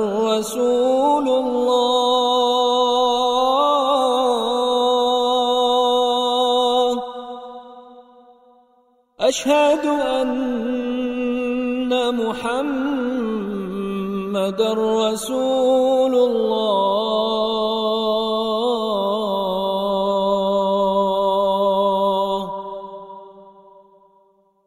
رسول الله. أشهد أن محمد رسول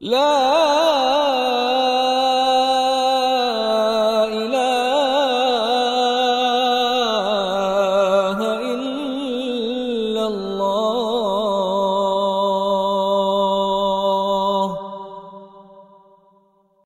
لا إله إلا الله.